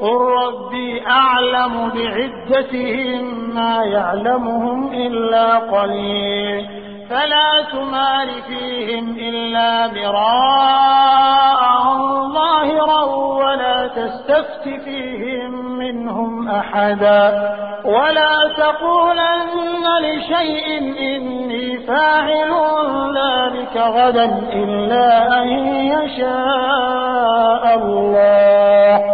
قل ربي أعلم بعدتهم ما يعلمهم إلا قليل فلا تمار فيهم إلا براء ظاهرا ولا تستفت فيهم منهم أحدا ولا تقولن لشيء إني فاعل ذلك غدا إلا أن يشاء الله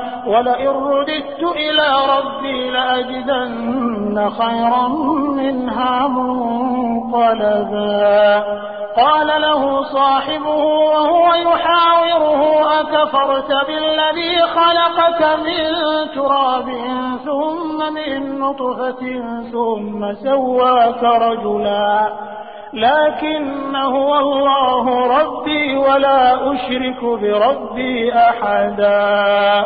ولئن رددت إلى ربي لأجدن خيرا منها منقلبا. قال له صاحبه وهو يحاوره أكفرت بالذي خلقك من تراب ثم من نطفة ثم سواك رجلا. لكن هو الله ربي ولا أشرك بربي أحدا.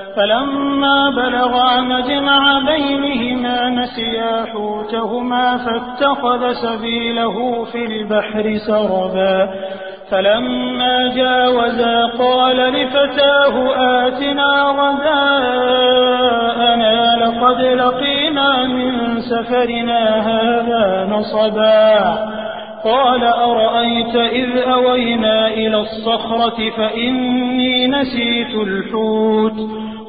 فلما بلغا مجمع بينهما نسيا حوتهما فاتخذ سبيله في البحر سربا. فلما جاوزا قال لفتاه آتنا غداءنا لقد لقينا من سفرنا هذا نصبا. قال أرأيت إذ أوينا إلى الصخرة فإني نسيت الحوت.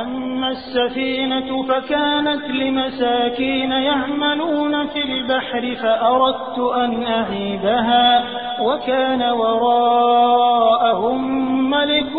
أما السفينة فكانت لمساكين يعملون في البحر فأردت أن أعيدها وكان وراءهم ملك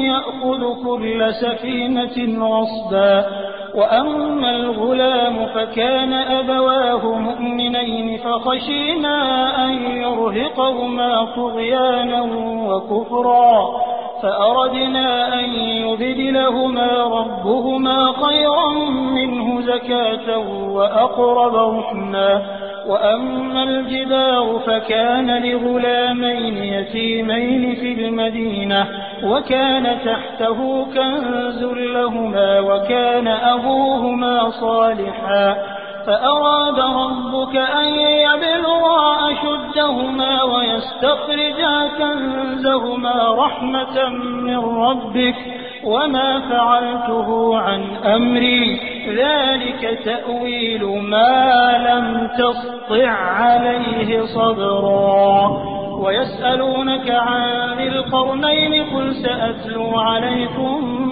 يأخذ كل سفينة غصبا وأما الغلام فكان أبواه مؤمنين فخشينا أن يرهقهما طغيانا وكفرا فأردنا أن يبدلهما ربهما خيرا منه زكاة وأقرب رحما وأما الجدار فكان لغلامين يتيمين في المدينة وكان تحته كنز لهما وكان أبوهما صالحا. فأراد ربك أن يبلغا أشدهما ويستخرجا كنزهما رحمة من ربك وما فعلته عن أمري. ذلك تأويل ما لم تسطع عليه صبرا. ويسألونك عن القرنين قل سأتلو عليكم